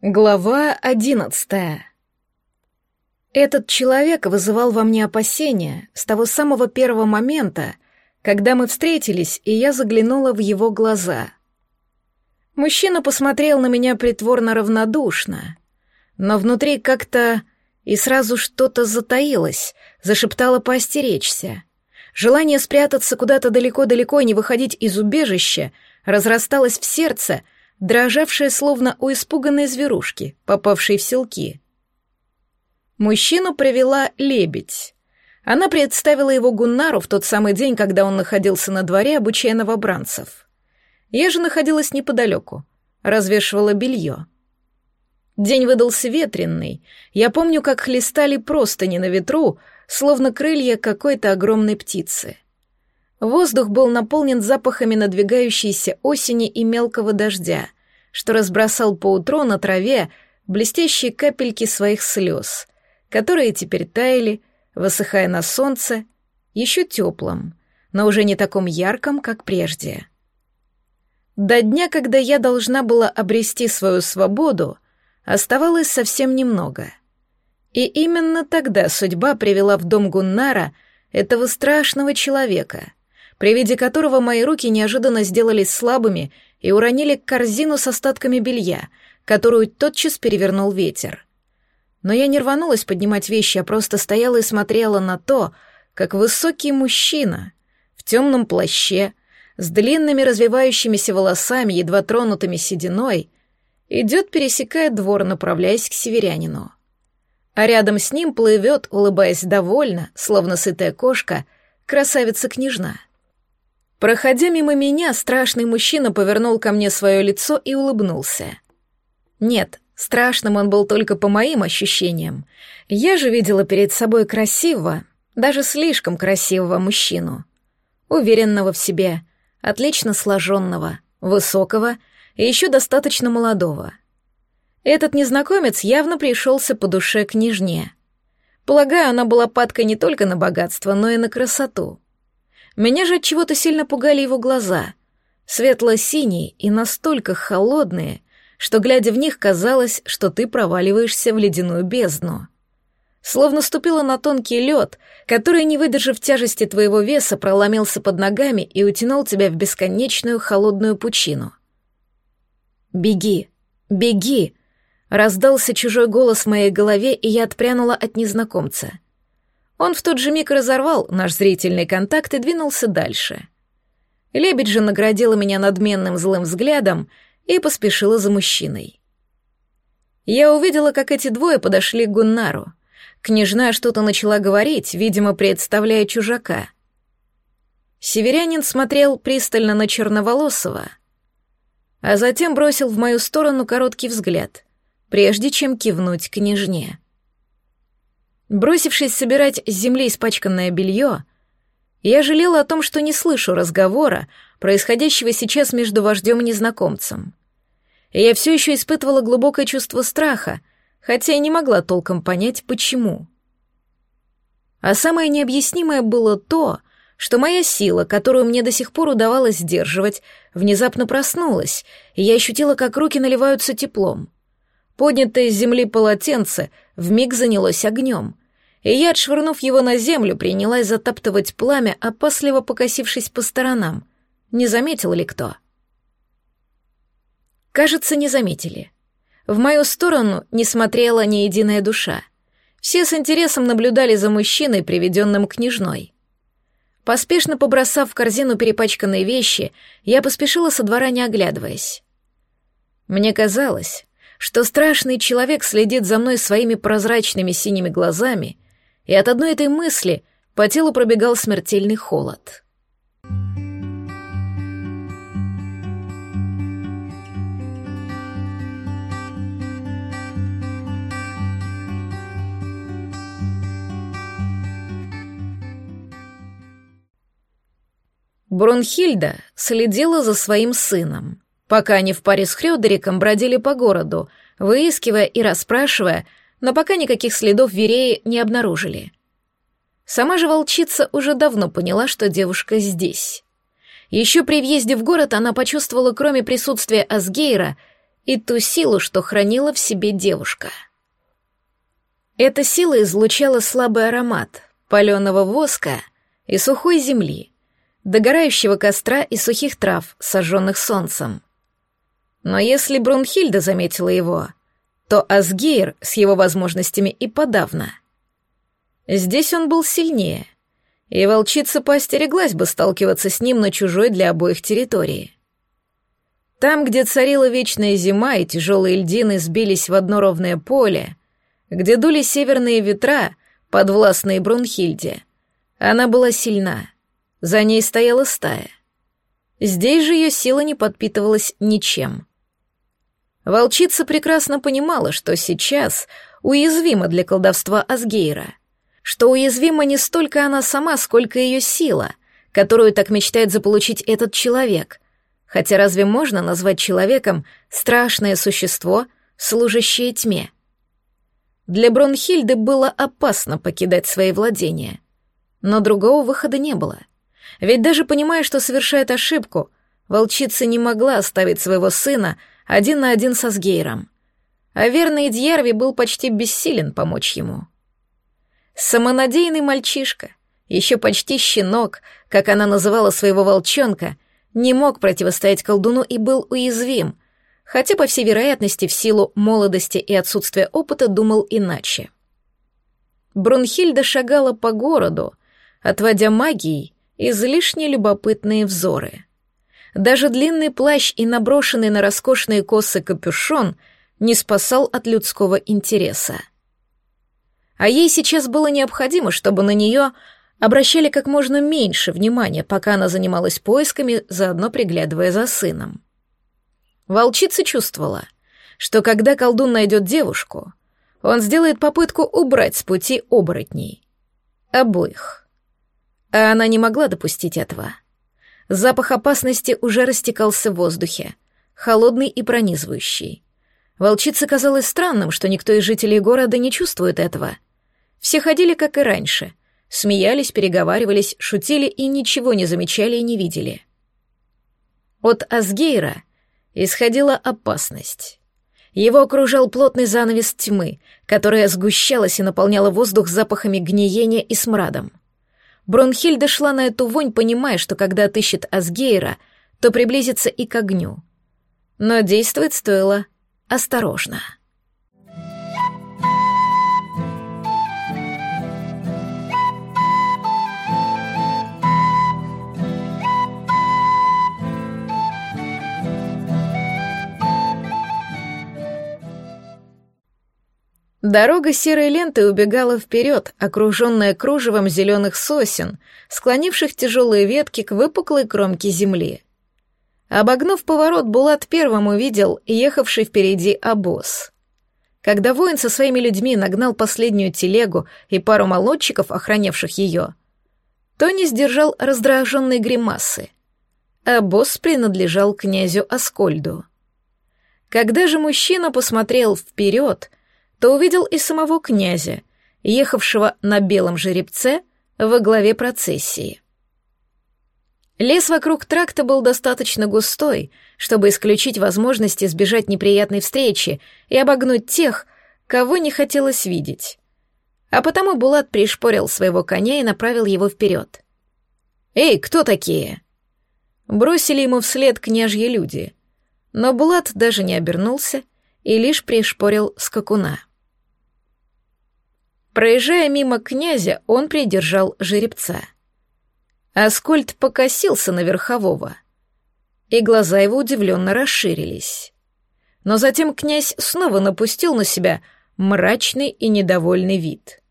Глава одиннадцатая. Этот человек вызывал во мне опасения с того самого первого момента, когда мы встретились, и я заглянула в его глаза. Мужчина посмотрел на меня притворно равнодушно, но внутри как-то и сразу что-то затаилось, зашептало поостеречься. Желание спрятаться куда-то далеко-далеко и не выходить из убежища разрасталось в сердце — дрожавшая словно у испуганной зверушки, попавшей в селки. Мужчину провела лебедь. Она представила его Гуннару в тот самый день, когда он находился на дворе, обучая новобранцев. Я же находилась неподалеку, развешивала белье. День выдался ветренный. Я помню, как хлестали простыни на ветру, словно крылья какой-то огромной птицы. Воздух был наполнен запахами надвигающейся осени и мелкого дождя, что разбросал поутру на траве блестящие капельки своих слез, которые теперь таяли, высыхая на солнце, еще теплым, но уже не таком ярком, как прежде. До дня, когда я должна была обрести свою свободу, оставалось совсем немного. И именно тогда судьба привела в дом Гуннара этого страшного человека — при виде которого мои руки неожиданно сделались слабыми и уронили корзину с остатками белья, которую тотчас перевернул ветер. Но я не рванулась поднимать вещи, а просто стояла и смотрела на то, как высокий мужчина в темном плаще, с длинными развивающимися волосами, едва тронутыми сединой, идет, пересекая двор, направляясь к северянину. А рядом с ним плывет, улыбаясь довольно, словно сытая кошка, красавица-княжна — Проходя мимо меня, страшный мужчина повернул ко мне свое лицо и улыбнулся. Нет, страшным он был только по моим ощущениям. Я же видела перед собой красивого, даже слишком красивого мужчину. Уверенного в себе, отлично сложенного, высокого и еще достаточно молодого. Этот незнакомец явно пришелся по душе княжне. Полагаю, она была падкой не только на богатство, но и на красоту — меня же от чего-то сильно пугали его глаза, светло-синие и настолько холодные, что, глядя в них, казалось, что ты проваливаешься в ледяную бездну. Словно ступила на тонкий лед, который, не выдержав тяжести твоего веса, проломился под ногами и утянул тебя в бесконечную холодную пучину. «Беги! Беги!» Раздался чужой голос в моей голове, и я отпрянула от незнакомца — он в тот же миг разорвал наш зрительный контакт и двинулся дальше. Лебедь же наградила меня надменным злым взглядом и поспешила за мужчиной. Я увидела, как эти двое подошли к Гуннару. Княжна что-то начала говорить, видимо, представляя чужака. Северянин смотрел пристально на Черноволосого, а затем бросил в мою сторону короткий взгляд, прежде чем кивнуть княжне. Бросившись собирать с земли испачканное белье, я жалела о том, что не слышу разговора, происходящего сейчас между вождем и незнакомцем. Я все еще испытывала глубокое чувство страха, хотя и не могла толком понять, почему. А самое необъяснимое было то, что моя сила, которую мне до сих пор удавалось сдерживать, внезапно проснулась, и я ощутила, как руки наливаются теплом. Поднятое с земли полотенце вмиг занялось огнем, и я, отшвырнув его на землю, принялась затаптывать пламя, опасливо покосившись по сторонам. Не заметил ли кто? Кажется, не заметили. В мою сторону не смотрела ни единая душа. Все с интересом наблюдали за мужчиной, приведенным княжной. Поспешно побросав в корзину перепачканные вещи, я поспешила со двора, не оглядываясь. Мне казалось, что страшный человек следит за мной своими прозрачными синими глазами — и от одной этой мысли по телу пробегал смертельный холод. Брунхильда следила за своим сыном, пока они в паре с Хрёдериком бродили по городу, выискивая и расспрашивая но пока никаких следов Вереи не обнаружили. Сама же волчица уже давно поняла, что девушка здесь. Еще при въезде в город она почувствовала, кроме присутствия Асгейра, и ту силу, что хранила в себе девушка. Эта сила излучала слабый аромат паленого воска и сухой земли, догорающего костра и сухих трав, сожженных солнцем. Но если Брунхильда заметила его, то Асгейр с его возможностями и подавно. Здесь он был сильнее, и волчица поостереглась бы сталкиваться с ним на чужой для обоих территории. Там, где царила вечная зима и тяжелые льдины сбились в одно ровное поле, где дули северные ветра, подвластные Брунхильде, она была сильна. За ней стояла стая. Здесь же ее сила не подпитывалась ничем. Волчица прекрасно понимала, что сейчас уязвима для колдовства Асгейра, что уязвима не столько она сама, сколько ее сила, которую так мечтает заполучить этот человек — Хотя разве можно назвать человеком страшное существо, служащее тьме? Для Бронхильды было опасно покидать свои владения. Но другого выхода не было. Ведь даже понимая, что совершает ошибку, волчица не могла оставить своего сына один на один со Сгейром. А верный Дьярви был почти бессилен помочь ему. Самонадеянный мальчишка, еще почти щенок, как она называла своего волчонка — не мог противостоять колдуну и был уязвим, хотя, по всей вероятности, в силу молодости и отсутствия опыта думал иначе. Брунхильда шагала по городу, отводя магией излишне любопытные взоры. Даже длинный плащ и наброшенный на роскошные косы капюшон не спасал от людского интереса. А ей сейчас было необходимо, чтобы на нее обращали как можно меньше внимания, пока она занималась поисками, заодно приглядывая за сыном. Волчица чувствовала, что когда колдун найдет девушку, он сделает попытку убрать с пути оборотней. Обоих. А она не могла допустить этого. Запах опасности уже растекался в воздухе, холодный и пронизывающий. Волчице казалось странным, что никто из жителей города не чувствует этого. Все ходили, как и раньше, смеялись, переговаривались, шутили и ничего не замечали и не видели. От Асгейра исходила опасность. Его окружал плотный занавес тьмы, которая сгущалась и наполняла воздух запахами гниения и смрадом. Бронхильда шла на эту вонь, понимая, что когда отыщет Асгейра, то приблизится и к огню. Но действовать стоило осторожно. Дорога серой лентой убегала вперед, окруженная кружевом зеленых сосен, склонивших тяжелые ветки к выпуклой кромке земли. Обогнув поворот, Булат первым увидел ехавший впереди обоз. Когда воин со своими людьми нагнал последнюю телегу и пару молодчиков, охранявших ее, то не сдержал раздраженной гримасы. Обоз принадлежал князю Аскольду. Когда же мужчина посмотрел вперед, то увидел и самого князя, ехавшего на белом жеребце во главе процессии. Лес вокруг тракта был достаточно густой, чтобы исключить возможность избежать неприятной встречи и обогнуть тех, кого не хотелось видеть. А потому Булат пришпорил своего коня и направил его вперед. «Эй, кто такие?» Бросили ему вслед княжьи люди, но Булат даже не обернулся и лишь пришпорил скакуна. Проезжая мимо князя, он придержал жеребца. Аскольд покосился на верхового, и глаза его удивленно расширились. Но затем князь снова напустил на себя мрачный и недовольный вид.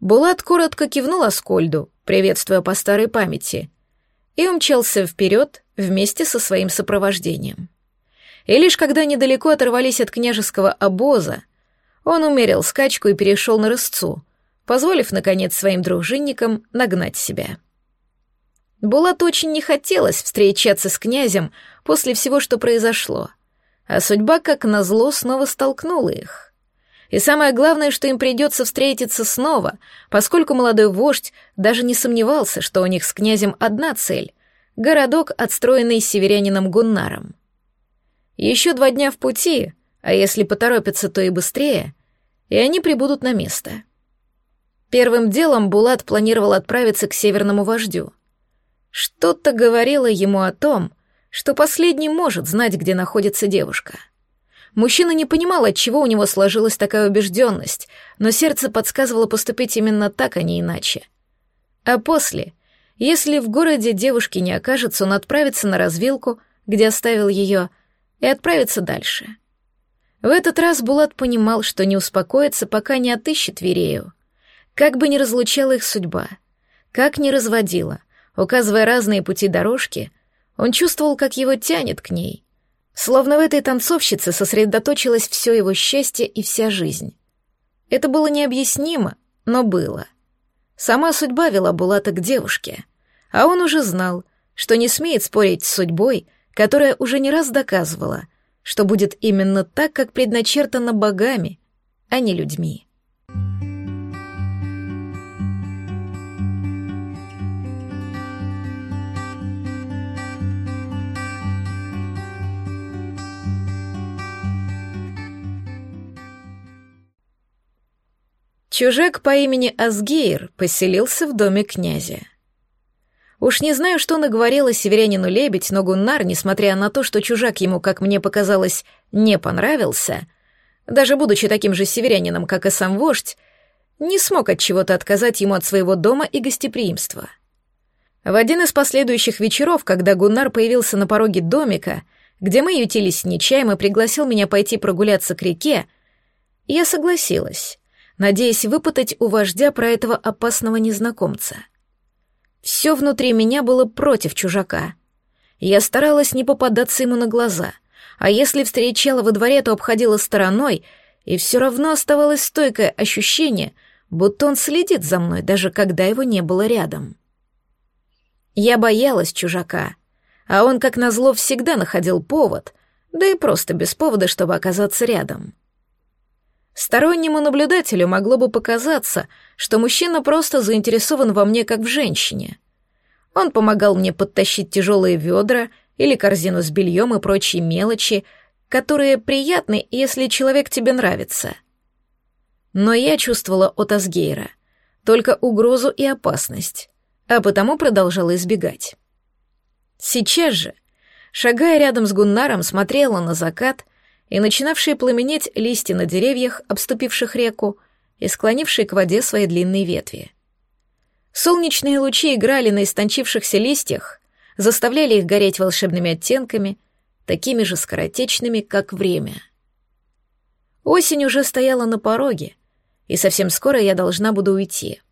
Булат коротко кивнул Аскольду, приветствуя по старой памяти, и умчался вперед вместе со своим сопровождением. И лишь когда недалеко оторвались от княжеского обоза, он умерил скачку и перешел на рысцу, позволив, наконец, своим дружинникам нагнать себя. Булат очень не хотелось встречаться с князем после всего, что произошло, а судьба, как назло, снова столкнула их. И самое главное, что им придется встретиться снова, поскольку молодой вождь даже не сомневался, что у них с князем одна цель — городок, отстроенный северянином Гуннаром. Еще два дня в пути, а если поторопятся, то и быстрее, и они прибудут на место. Первым делом Булат планировал отправиться к северному вождю. Что-то говорило ему о том, что последний может знать, где находится девушка. Мужчина не понимал, от чего у него сложилась такая убежденность, но сердце подсказывало поступить именно так, а не иначе. А после, если в городе девушки не окажется, он отправится на развилку, где оставил ее, и отправится дальше. В этот раз Булат понимал, что не успокоится, пока не отыщет Верею. Как бы ни разлучала их судьба, как ни разводила, указывая разные пути дорожки, он чувствовал, как его тянет к ней. Словно в этой танцовщице сосредоточилось все его счастье и вся жизнь. Это было необъяснимо, но было. Сама судьба вела Булата к девушке, а он уже знал, что не смеет спорить с судьбой, которая уже не раз доказывала, что будет именно так, как предначертано богами, а не людьми. Чужак по имени Асгейр поселился в доме князя. Уж не знаю, что наговорила северянину лебедь, но Гуннар, несмотря на то, что чужак ему, как мне показалось, не понравился, даже будучи таким же северянином, как и сам вождь, не смог от чего-то отказать ему от своего дома и гостеприимства. В один из последующих вечеров, когда Гуннар появился на пороге домика, где мы ютились с Нечаем и пригласил меня пойти прогуляться к реке, я согласилась надеясь выпытать у вождя про этого опасного незнакомца. Все внутри меня было против чужака. Я старалась не попадаться ему на глаза, а если встречала во дворе, то обходила стороной, и все равно оставалось стойкое ощущение, будто он следит за мной, даже когда его не было рядом. Я боялась чужака, а он, как назло, всегда находил повод, да и просто без повода, чтобы оказаться рядом. Стороннему наблюдателю могло бы показаться, что мужчина просто заинтересован во мне как в женщине. Он помогал мне подтащить тяжелые ведра или корзину с бельем и прочие мелочи, которые приятны, если человек тебе нравится. Но я чувствовала от Асгейра только угрозу и опасность, а потому продолжала избегать. Сейчас же, шагая рядом с Гуннаром, смотрела на закат и начинавшие пламенеть листья на деревьях, обступивших реку, и склонившие к воде свои длинные ветви. Солнечные лучи играли на истончившихся листьях, заставляли их гореть волшебными оттенками, такими же скоротечными, как время. Осень уже стояла на пороге, и совсем скоро я должна буду уйти.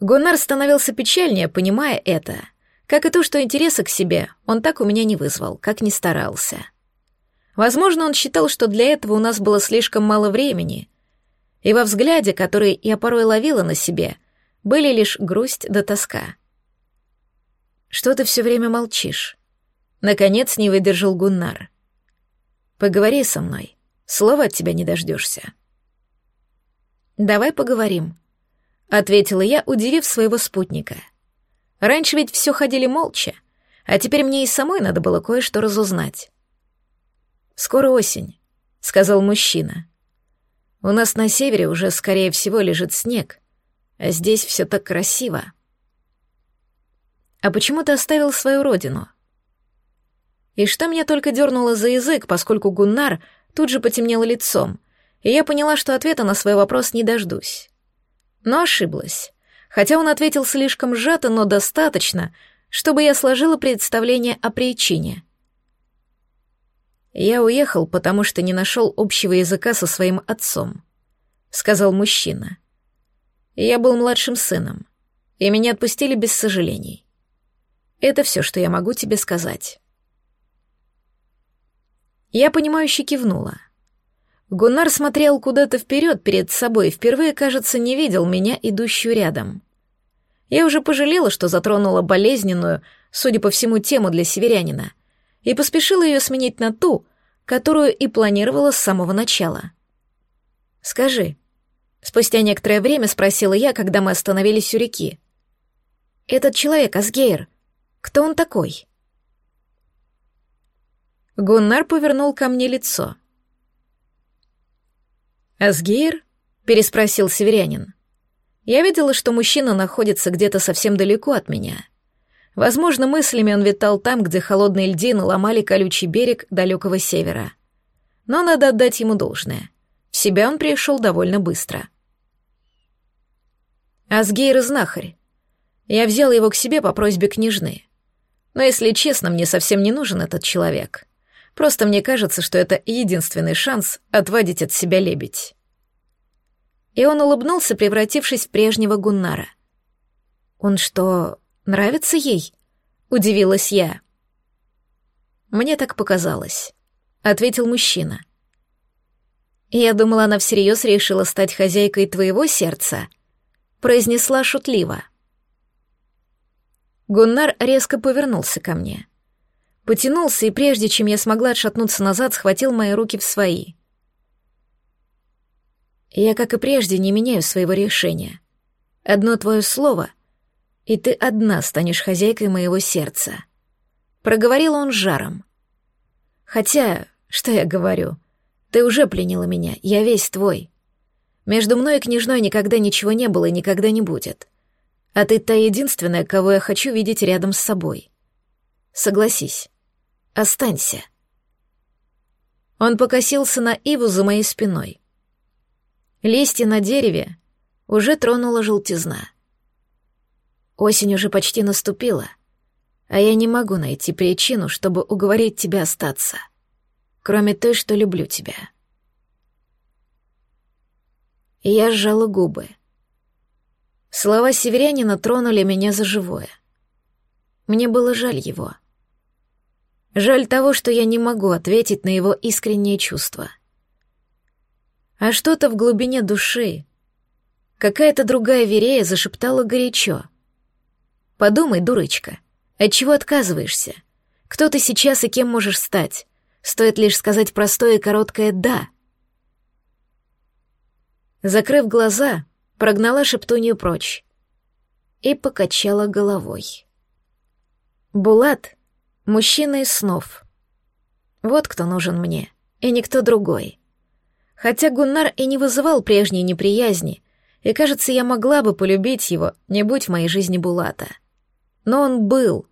Гонар становился печальнее, понимая это, как и то, что интереса к себе он так у меня не вызвал, как ни старался. Возможно, он считал, что для этого у нас было слишком мало времени, и во взгляде, который я порой ловила на себе, были лишь грусть да тоска. «Что ты все время молчишь?» Наконец не выдержал Гуннар. «Поговори со мной, слова от тебя не дождешься». «Давай поговорим», — ответила я, удивив своего спутника. «Раньше ведь все ходили молча, а теперь мне и самой надо было кое-что разузнать». «Скоро осень», — сказал мужчина. «У нас на севере уже, скорее всего, лежит снег, а здесь все так красиво». «А почему ты оставил свою родину?» И что меня только дернуло за язык, поскольку Гуннар тут же потемнел лицом, и я поняла, что ответа на свой вопрос не дождусь. Но ошиблась. Хотя он ответил слишком сжато, но достаточно, чтобы я сложила представление о причине — «Я уехал, потому что не нашел общего языка со своим отцом», — сказал мужчина. «Я был младшим сыном, и меня отпустили без сожалений. Это все, что я могу тебе сказать». Я понимающе кивнула. Гуннар смотрел куда-то вперед перед собой и впервые, кажется, не видел меня, идущую рядом. Я уже пожалела, что затронула болезненную, судя по всему, тему для северянина — и поспешила ее сменить на ту, которую и планировала с самого начала. «Скажи», — спустя некоторое время спросила я, когда мы остановились у реки. «Этот человек, Асгейр, кто он такой?» Гуннар повернул ко мне лицо. «Асгейр?» — переспросил северянин. Я видела, что мужчина находится где-то совсем далеко от меня. Возможно, мыслями он витал там, где холодные льдины ломали колючий берег далекого севера. Но надо отдать ему должное. В себя он пришел довольно быстро. Асгейр — знахарь. Я взял его к себе по просьбе княжны. Но, если честно, мне совсем не нужен этот человек. Просто мне кажется, что это единственный шанс отвадить от себя лебедь. И он улыбнулся, превратившись в прежнего Гуннара. «Он что, нравится ей?» — удивилась я. «Мне так показалось», — ответил мужчина. «Я думала, она всерьез решила стать хозяйкой твоего сердца», — произнесла шутливо. Гуннар резко повернулся ко мне. Потянулся и прежде чем я смогла отшатнуться назад, схватил мои руки в свои. Я, как и прежде, не меняю своего решения. Одно твое слово, и ты одна станешь хозяйкой моего сердца. Проговорил он жаром. Хотя, что я говорю, ты уже пленила меня, я весь твой. Между мной и княжной никогда ничего не было и никогда не будет. А ты та единственная, кого я хочу видеть рядом с собой. Согласись. Останься. Он покосился на Иву за моей спиной. Листья на дереве уже тронула желтизна. Осень уже почти наступила, а я не могу найти причину, чтобы уговорить тебя остаться, кроме той, что люблю тебя. Я сжала губы — Слова северянина тронули меня за живое. Мне было жаль его. Жаль того, что я не могу ответить на его искренние чувства. А что-то в глубине души, какая-то другая верея зашептала горячо. «Подумай, дурочка, от чего отказываешься? Кто ты сейчас и кем можешь стать? Стоит лишь сказать простое и короткое «да». Закрыв глаза, прогнала шептунью прочь и покачала головой. Булат — мужчина из снов. Вот кто нужен мне, и никто другой. Хотя Гуннар и не вызывал прежней неприязни, и, кажется, я могла бы полюбить его, не будь в моей жизни Булата. Но он был,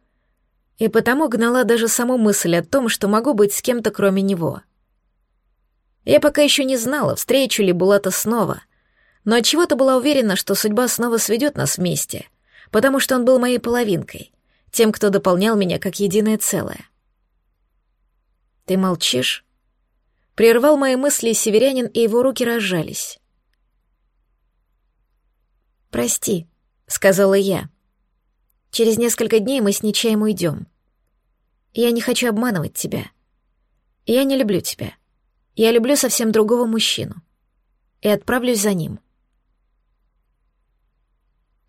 и потому гнала даже саму мысль о том, что могу быть с кем-то кроме него. Я пока еще не знала, встречу ли Булата снова — но от чего то была уверена, что судьба снова сведет нас вместе, потому что он был моей половинкой, тем, кто дополнял меня как единое целое. «Ты молчишь?» Прервал мои мысли северянин, и его руки разжались. «Прости», — сказала я. «Через несколько дней мы с Нечаем уйдем. Я не хочу обманывать тебя. Я не люблю тебя. Я люблю совсем другого мужчину. И отправлюсь за ним».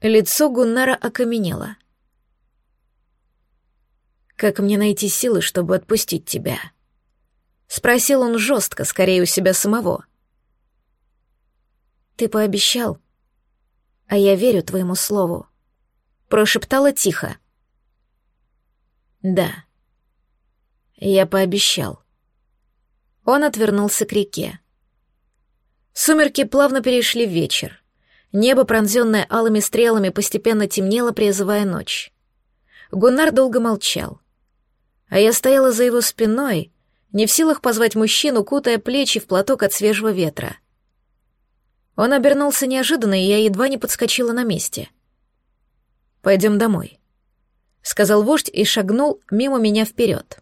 Лицо Гуннара окаменело. «Как мне найти силы, чтобы отпустить тебя?» Спросил он жестко, скорее у себя самого. «Ты пообещал, а я верю твоему слову», — прошептала тихо. «Да, я пообещал». Он отвернулся к реке. Сумерки плавно перешли в вечер. Небо, пронзенное алыми стрелами, постепенно темнело, призывая ночь. Гуннар долго молчал. А я стояла за его спиной, не в силах позвать мужчину, кутая плечи в платок от свежего ветра. Он обернулся неожиданно, и я едва не подскочила на месте. «Пойдем домой», — сказал вождь и шагнул мимо меня вперед.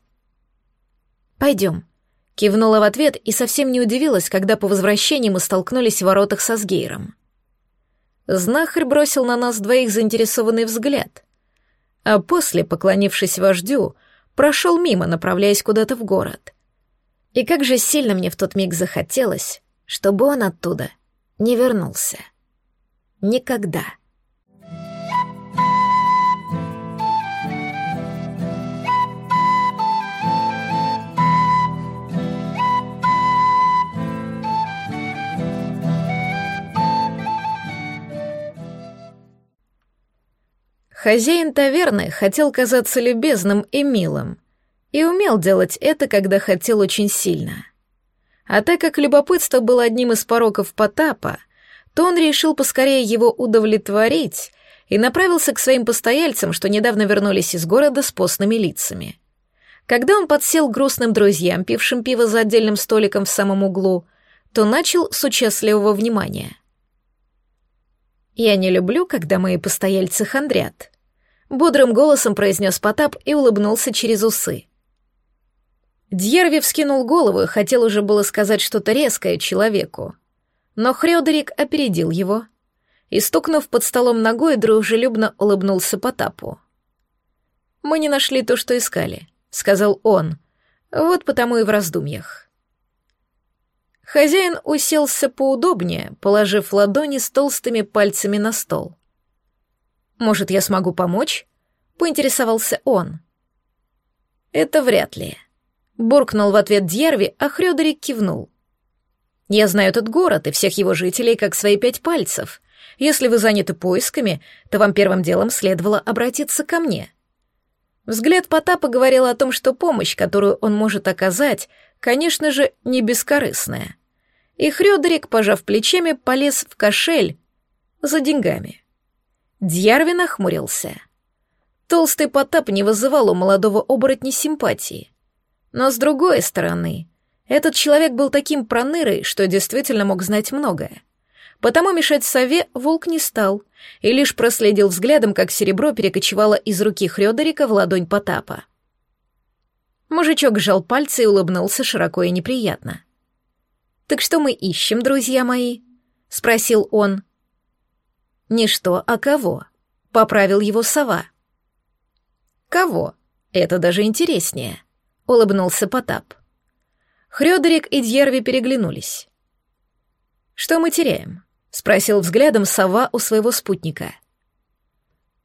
«Пойдем», — кивнула в ответ и совсем не удивилась, когда по возвращении мы столкнулись в воротах со Сгейром. Знахарь бросил на нас двоих заинтересованный взгляд, а после, поклонившись вождю, прошел мимо, направляясь куда-то в город. И как же сильно мне в тот миг захотелось, чтобы он оттуда не вернулся. Никогда. Хозяин таверны хотел казаться любезным и милым, И умел делать это, когда хотел очень сильно. А так как любопытство было одним из пороков Потапа, то он решил поскорее его удовлетворить и направился к своим постояльцам, что недавно вернулись из города с постными лицами. Когда он подсел к грустным друзьям, пившим пиво за отдельным столиком в самом углу, то начал с участливого внимания. «Я не люблю, когда мои постояльцы хандрят», — бодрым голосом произнес Потап и улыбнулся через усы. Дьерви вскинул голову и хотел уже было сказать что-то резкое человеку, но Хрёдерик опередил его и, стукнув под столом ногой, дружелюбно улыбнулся Потапу. «Мы не нашли то, что искали», — сказал он. «Вот потому и в раздумьях». Хозяин уселся поудобнее, положив ладони с толстыми пальцами на стол. «Может, я смогу помочь?» — поинтересовался он. «Это вряд ли», — буркнул в ответ Дьерви, а Хрёдерик кивнул. Я знаю этот город и всех его жителей как свои пять пальцев. Если вы заняты поисками, то вам первым делом следовало обратиться ко мне». Взгляд Потапа говорил о том, что помощь, которую он может оказать, конечно же, не бескорыстная. И Хрёдерик, пожав плечами, полез в кошель за деньгами. Дьярви нахмурился. Толстый Потап не вызывал у молодого оборотня симпатии. Но с другой стороны, этот человек был таким пронырой, что действительно мог знать многое. Потому мешать сове волк не стал и лишь проследил взглядом, как серебро перекочевало из руки Хрёдерика в ладонь Потапа. Мужичок сжал пальцы и улыбнулся широко и неприятно. «Так что мы ищем, друзья мои?» — спросил он. «Не что, а кого?» — поправил его сова. «Кого? Это даже интереснее», — улыбнулся Потап. Хрёдерик и Дьерви переглянулись. «Что мы теряем?» — спросил взглядом сова у своего спутника.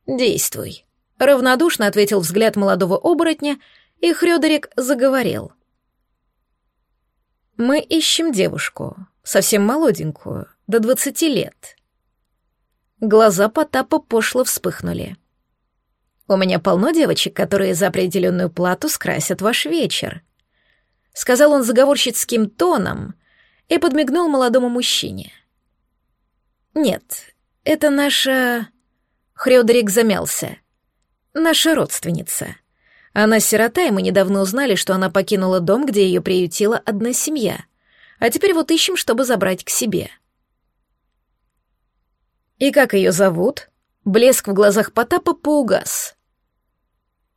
«Действуй», — равнодушно ответил взгляд молодого оборотня, и Хрёдерик заговорил. «Мы ищем девушку, совсем молоденькую, до двадцати лет». Глаза Потапа пошло вспыхнули. «У меня полно девочек, которые за определенную плату скрасят ваш вечер», сказал он заговорщицким тоном и подмигнул молодому мужчине. «Нет, это наша...» Хрёдерик замялся. «Наша родственница. Она сирота, и мы недавно узнали, что она покинула дом, где ее приютила одна семья. А теперь вот ищем, чтобы забрать к себе». «И как ее зовут?» Блеск в глазах Потапа поугас.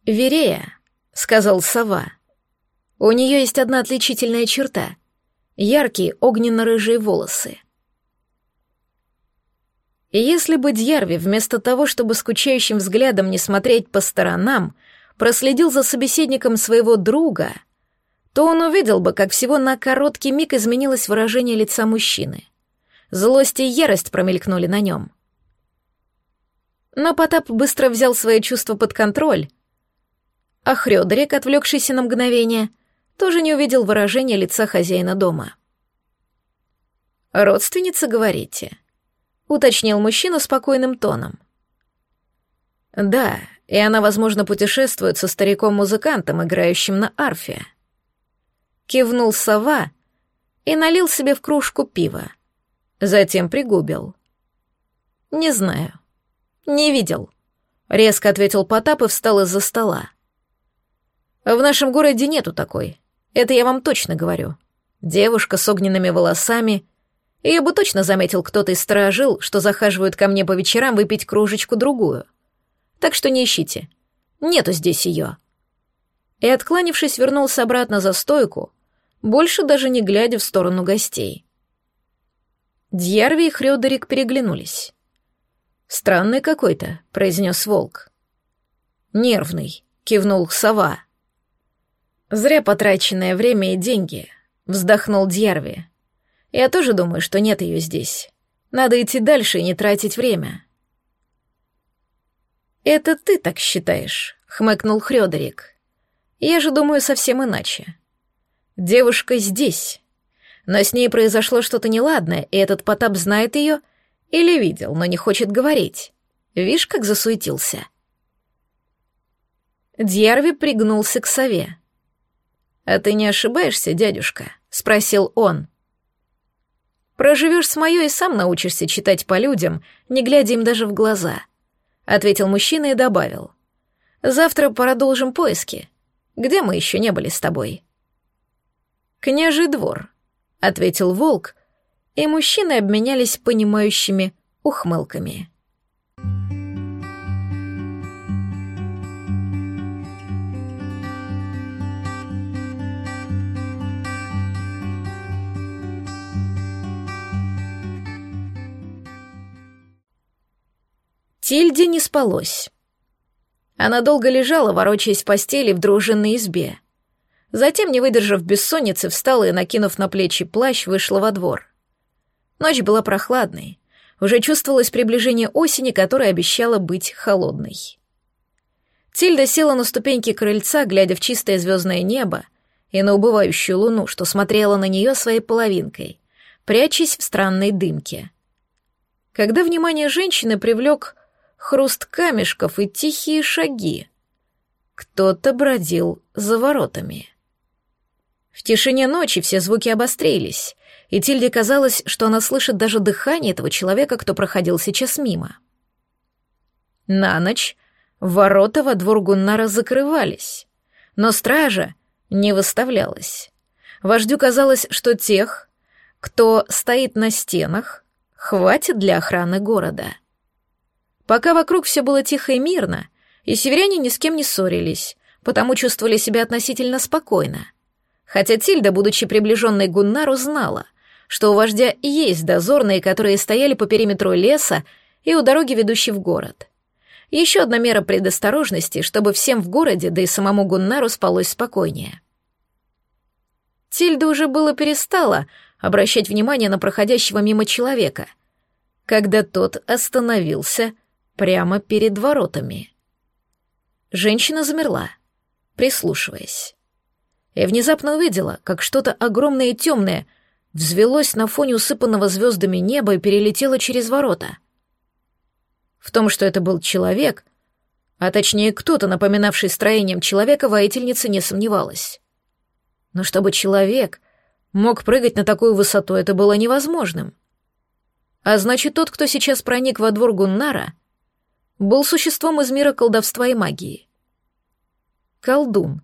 «Верея», — сказал сова. У нее есть одна отличительная черта — яркие огненно-рыжие волосы. Если бы Дьярви вместо того, чтобы скучающим взглядом не смотреть по сторонам, проследил за собеседником своего друга, то он увидел бы, как всего на короткий миг изменилось выражение лица мужчины. Злость и ярость промелькнули на нем. Но Потап быстро взял свои чувства под контроль, а Хрёдерик, отвлекшийся на мгновение, тоже не увидел выражения лица хозяина дома. «Родственница, говорите?» — уточнил мужчина спокойным тоном. «Да, и она, возможно, путешествует со стариком-музыкантом, играющим на арфе». Кивнул сова и налил себе в кружку пива. Затем пригубил. «Не знаю. Не видел», — резко ответил Потап и встал из-за стола. «В нашем городе нету такой. Это я вам точно говорю. Девушка с огненными волосами. Ее бы точно заметил кто-то из сторожил, что захаживают ко мне по вечерам выпить кружечку-другую. Так что не ищите. Нету здесь ее. И, откланившись, вернулся обратно за стойку, больше даже не глядя в сторону гостей. Дьярви и Хрёдерик переглянулись. «Странный какой-то», — произнес волк. «Нервный», — кивнул сова. «Зря потраченное время и деньги», — вздохнул Дьярви. «Я тоже думаю, что нет ее здесь. Надо идти дальше и не тратить время». «Это ты так считаешь», — хмыкнул Хрёдерик. «Я же думаю совсем иначе. Девушка здесь, но с ней произошло что-то неладное, и этот Потап знает ее или видел, но не хочет говорить. Видишь, как засуетился?» Дьярви пригнулся к сове. «А ты не ошибаешься, дядюшка?» — спросил он. «Проживешь с моё и сам научишься читать по людям, не глядя им даже в глаза», — ответил мужчина и добавил. «Завтра продолжим поиски. Где мы еще не были с тобой?» «Княжий двор», — ответил волк, и мужчины обменялись понимающими ухмылками. Тильде не спалось. Она долго лежала, ворочаясь в постели в дружинной избе. Затем, не выдержав бессонницы, встала и, накинув на плечи плащ, вышла во двор. Ночь была прохладной. Уже чувствовалось приближение осени, которая обещала быть холодной. Тильда села на ступеньки крыльца, глядя в чистое звездное небо и на убывающую луну, что смотрела на нее своей половинкой, прячась в странной дымке. Когда внимание женщины привлек хруст камешков и тихие шаги. Кто-то бродил за воротами. В тишине ночи все звуки обострились, и Тильде казалось, что она слышит даже дыхание этого человека, кто проходил сейчас мимо. На ночь ворота во двор Гуннара закрывались, но стража не выставлялась. Вождю казалось, что тех, кто стоит на стенах, хватит для охраны города. Пока вокруг все было тихо и мирно, и северяне ни с кем не ссорились, потому чувствовали себя относительно спокойно. Хотя Тильда, будучи приближенной Гуннару, знала, что у вождя есть дозорные, которые стояли по периметру леса и у дороги, ведущей в город. Еще одна мера предосторожности, чтобы всем в городе, да и самому Гуннару спалось спокойнее. Тильда уже было перестала обращать внимание на проходящего мимо человека, когда тот остановился прямо перед воротами. Женщина замерла, прислушиваясь. И внезапно увидела, как что-то огромное и темное взвелось на фоне усыпанного звездами неба и перелетело через ворота. В том, что это был человек, а точнее кто-то, напоминавший строением человека, воительница не сомневалась. Но чтобы человек мог прыгать на такую высоту, это было невозможным. А значит, тот, кто сейчас проник во двор Гуннара, был существом из мира колдовства и магии. Колдун,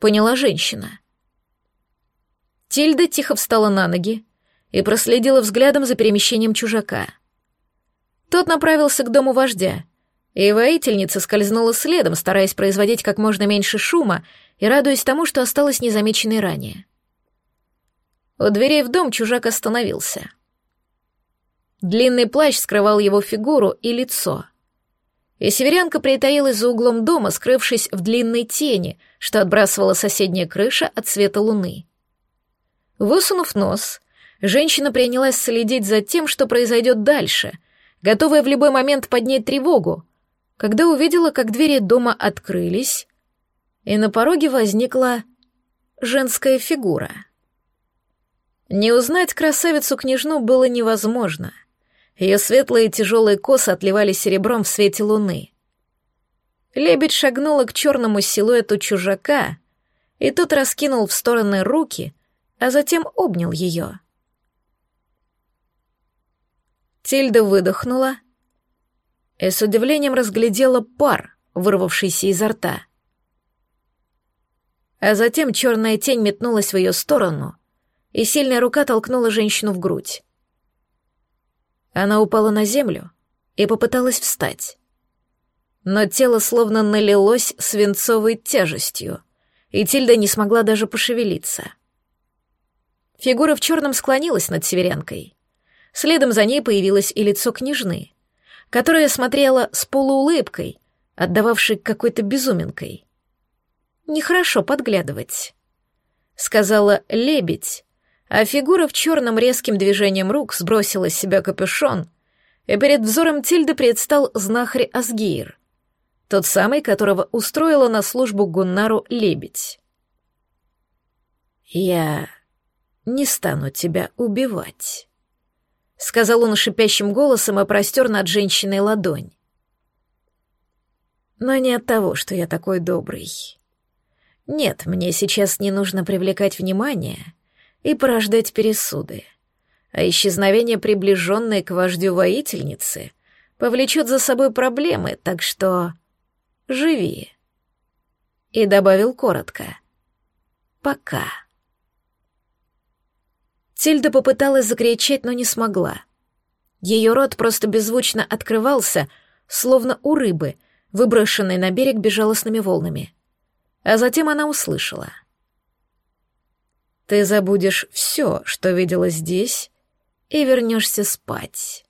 поняла женщина. Тильда тихо встала на ноги и проследила взглядом за перемещением чужака. Тот направился к дому вождя, и воительница скользнула следом, стараясь производить как можно меньше шума и радуясь тому, что осталось незамеченной ранее. У дверей в дом чужак остановился. Длинный плащ скрывал его фигуру и лицо — и северянка притаилась за углом дома, скрывшись в длинной тени, что отбрасывала соседняя крыша от света луны. Высунув нос, женщина принялась следить за тем, что произойдет дальше, готовая в любой момент поднять тревогу, когда увидела, как двери дома открылись, и на пороге возникла женская фигура. Не узнать красавицу-княжну было невозможно — ее светлые тяжелые косы отливали серебром в свете луны. Лебедь шагнула к черному силуэту чужака, и тот раскинул в стороны руки, а затем обнял ее. Тильда выдохнула и с удивлением разглядела пар, вырвавшийся изо рта. А затем черная тень метнулась в ее сторону, и сильная рука толкнула женщину в грудь. Она упала на землю и попыталась встать. Но тело словно налилось свинцовой тяжестью, и Тильда не смогла даже пошевелиться. Фигура в черном склонилась над северянкой. Следом за ней появилось и лицо княжны, которая смотрела с полуулыбкой, отдававшей какой-то безуминкой. «Нехорошо подглядывать», — сказала лебедь, а фигура в черном резким движением рук сбросила с себя капюшон, и перед взором Тильды предстал знахарь Асгейр, тот самый, которого устроила на службу Гуннару лебедь. «Я не стану тебя убивать», — сказал он шипящим голосом и простер над женщиной ладонь. «Но не от того, что я такой добрый. Нет, мне сейчас не нужно привлекать внимание и порождать пересуды. А исчезновение приближенной к вождю воительницы повлечет за собой проблемы, так что живи. И добавил коротко. Пока. Тильда попыталась закричать, но не смогла. Ее рот просто беззвучно открывался, словно у рыбы, выброшенной на берег безжалостными волнами. А затем она услышала. «Ты забудешь все, что видела здесь, и вернешься спать».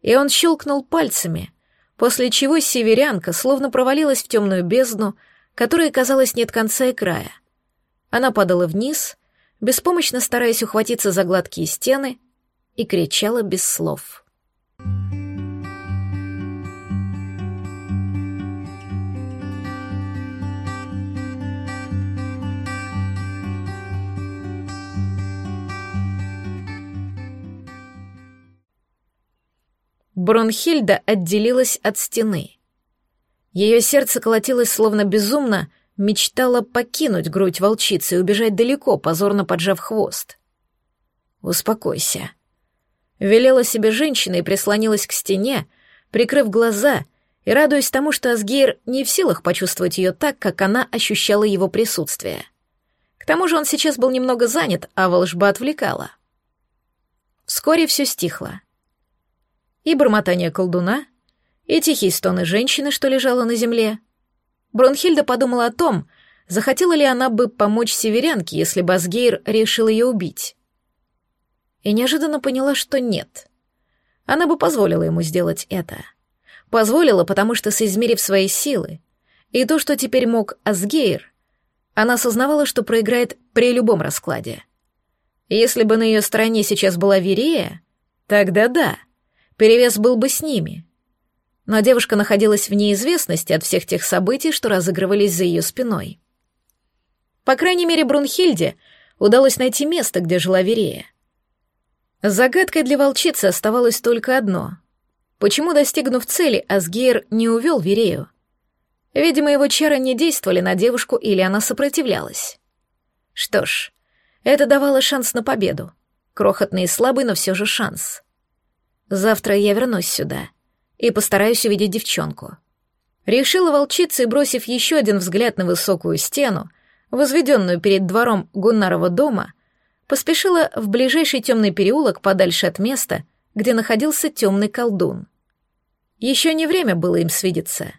И он щелкнул пальцами, после чего северянка словно провалилась в темную бездну, которой, казалось, нет конца и края. Она падала вниз, беспомощно стараясь ухватиться за гладкие стены, и кричала без слов. Бронхильда отделилась от стены. Ее сердце колотилось словно безумно, мечтало покинуть грудь волчицы и убежать далеко, позорно поджав хвост. «Успокойся», Велела себе женщина и прислонилась к стене, прикрыв глаза и радуясь тому, что Асгейр не в силах почувствовать ее так, как она ощущала его присутствие. К тому же он сейчас был немного занят, а волжба отвлекала. Вскоре все стихло. И бормотание колдуна, и тихие стоны женщины, что лежала на земле. Бронхильда подумала о том, захотела ли она бы помочь северянке, если бы решил ее убить и неожиданно поняла, что нет. Она бы позволила ему сделать это. Позволила, потому что, соизмерив свои силы, и то, что теперь мог Асгейр, она осознавала, что проиграет при любом раскладе. Если бы на ее стороне сейчас была Верея, тогда да, перевес был бы с ними. Но девушка находилась в неизвестности от всех тех событий, что разыгрывались за ее спиной. По крайней мере, Брунхильде удалось найти место, где жила Верея. Загадкой для волчицы оставалось только одно. Почему, достигнув цели, Асгейр не увел Верею? Видимо, его чары не действовали на девушку или она сопротивлялась. Что ж, это давало шанс на победу. Крохотный и слабый, но все же шанс. Завтра я вернусь сюда и постараюсь увидеть девчонку. Решила волчица и, бросив еще один взгляд на высокую стену, возведенную перед двором Гуннарова дома, поспешила в ближайший темный переулок подальше от места, где находился темный колдун. Еще не время было им свидеться.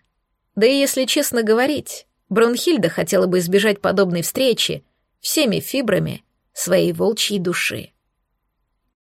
Да и если честно говорить, Бронхильда хотела бы избежать подобной встречи всеми фибрами своей волчьей души.